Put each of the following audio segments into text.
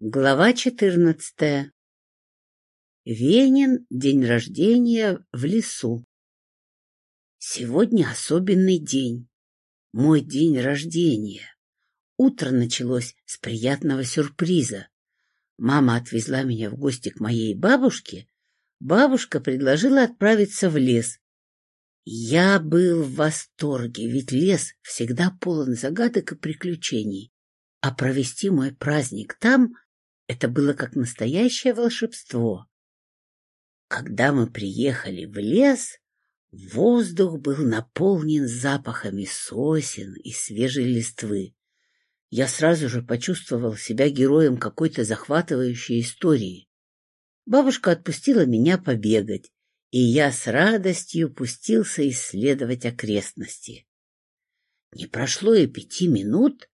Глава четырнадцатая. Венин. День рождения в лесу. Сегодня особенный день. Мой день рождения. Утро началось с приятного сюрприза. Мама отвезла меня в гости к моей бабушке. Бабушка предложила отправиться в лес. Я был в восторге, ведь лес всегда полон загадок и приключений. А провести мой праздник там это было как настоящее волшебство. Когда мы приехали в лес, воздух был наполнен запахами сосен и свежей листвы. Я сразу же почувствовал себя героем какой-то захватывающей истории. Бабушка отпустила меня побегать, и я с радостью пустился исследовать окрестности. Не прошло и пяти минут,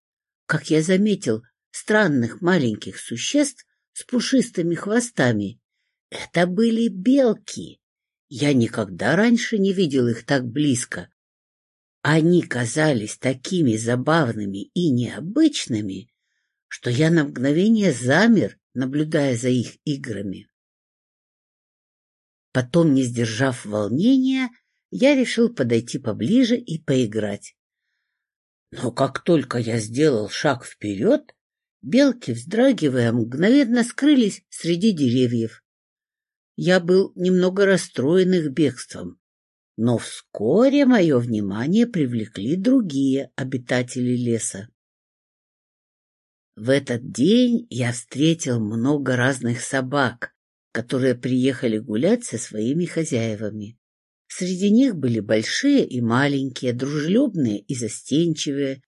как я заметил странных маленьких существ с пушистыми хвостами. Это были белки. Я никогда раньше не видел их так близко. Они казались такими забавными и необычными, что я на мгновение замер, наблюдая за их играми. Потом, не сдержав волнения, я решил подойти поближе и поиграть. Но как только я сделал шаг вперед, Белки, вздрагивая, мгновенно скрылись среди деревьев. Я был немного расстроен их бегством, но вскоре мое внимание привлекли другие обитатели леса. В этот день я встретил много разных собак, которые приехали гулять со своими хозяевами. Среди них были большие и маленькие, дружелюбные и застенчивые,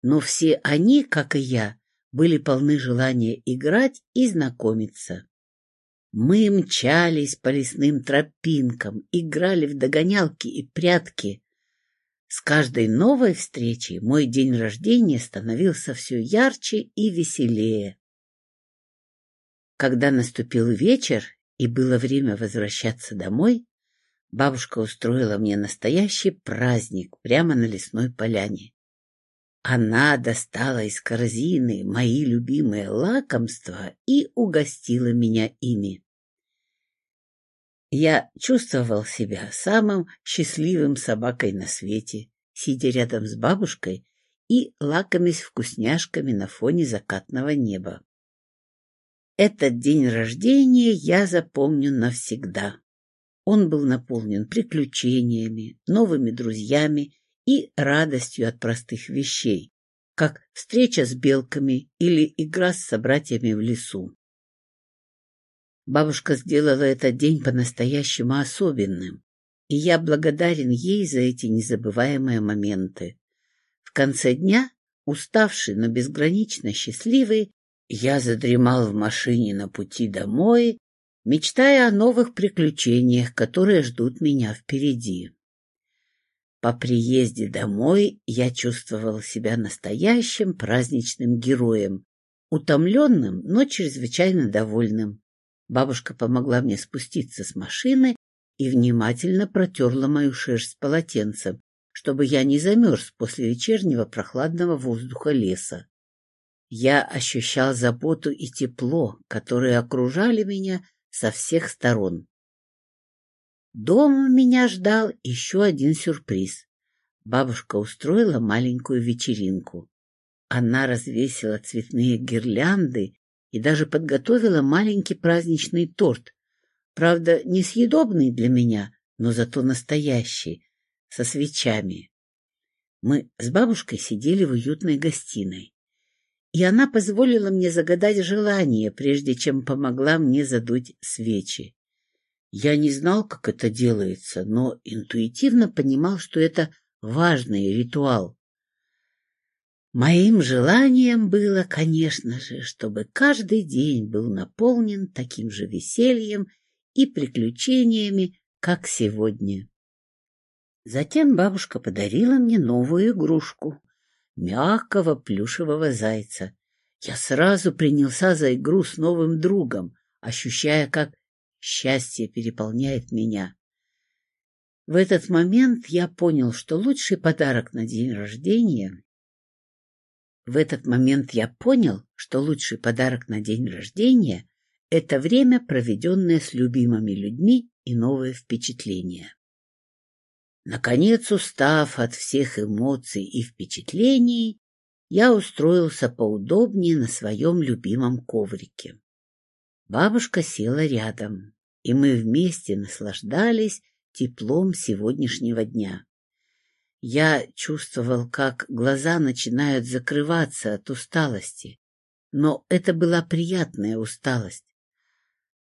но все они, как и я, были полны желания играть и знакомиться. Мы мчались по лесным тропинкам, играли в догонялки и прятки. С каждой новой встречей мой день рождения становился все ярче и веселее. Когда наступил вечер и было время возвращаться домой, бабушка устроила мне настоящий праздник прямо на лесной поляне. Она достала из корзины мои любимые лакомства и угостила меня ими. Я чувствовал себя самым счастливым собакой на свете, сидя рядом с бабушкой и лакомясь вкусняшками на фоне закатного неба. Этот день рождения я запомню навсегда. Он был наполнен приключениями, новыми друзьями и радостью от простых вещей, как встреча с белками или игра с собратьями в лесу. Бабушка сделала этот день по-настоящему особенным, и я благодарен ей за эти незабываемые моменты. В конце дня, уставший, но безгранично счастливый, я задремал в машине на пути домой, мечтая о новых приключениях, которые ждут меня впереди. По приезде домой я чувствовал себя настоящим праздничным героем, утомленным, но чрезвычайно довольным. Бабушка помогла мне спуститься с машины и внимательно протерла мою шерсть полотенцем, чтобы я не замерз после вечернего прохладного воздуха леса. Я ощущал заботу и тепло, которые окружали меня со всех сторон. Дома меня ждал еще один сюрприз. Бабушка устроила маленькую вечеринку. Она развесила цветные гирлянды и даже подготовила маленький праздничный торт. Правда, несъедобный для меня, но зато настоящий, со свечами. Мы с бабушкой сидели в уютной гостиной, и она позволила мне загадать желание, прежде чем помогла мне задуть свечи. Я не знал, как это делается, но интуитивно понимал, что это важный ритуал. Моим желанием было, конечно же, чтобы каждый день был наполнен таким же весельем и приключениями, как сегодня. Затем бабушка подарила мне новую игрушку — мягкого плюшевого зайца. Я сразу принялся за игру с новым другом, ощущая, как Счастье переполняет меня. В этот момент я понял, что лучший подарок на день рождения В этот момент я понял, что лучший подарок на день рождения — это время, проведенное с любимыми людьми и новые впечатления. Наконец, устав от всех эмоций и впечатлений, я устроился поудобнее на своем любимом коврике. Бабушка села рядом, и мы вместе наслаждались теплом сегодняшнего дня. Я чувствовал, как глаза начинают закрываться от усталости, но это была приятная усталость.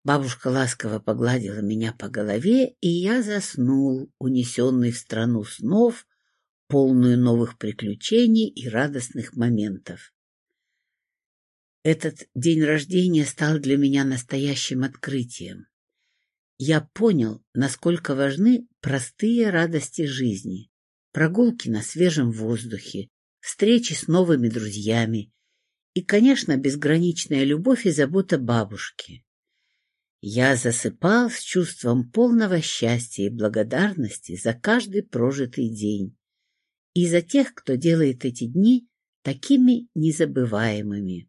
Бабушка ласково погладила меня по голове, и я заснул, унесенный в страну снов, полную новых приключений и радостных моментов. Этот день рождения стал для меня настоящим открытием. Я понял, насколько важны простые радости жизни, прогулки на свежем воздухе, встречи с новыми друзьями и, конечно, безграничная любовь и забота бабушки. Я засыпал с чувством полного счастья и благодарности за каждый прожитый день и за тех, кто делает эти дни такими незабываемыми.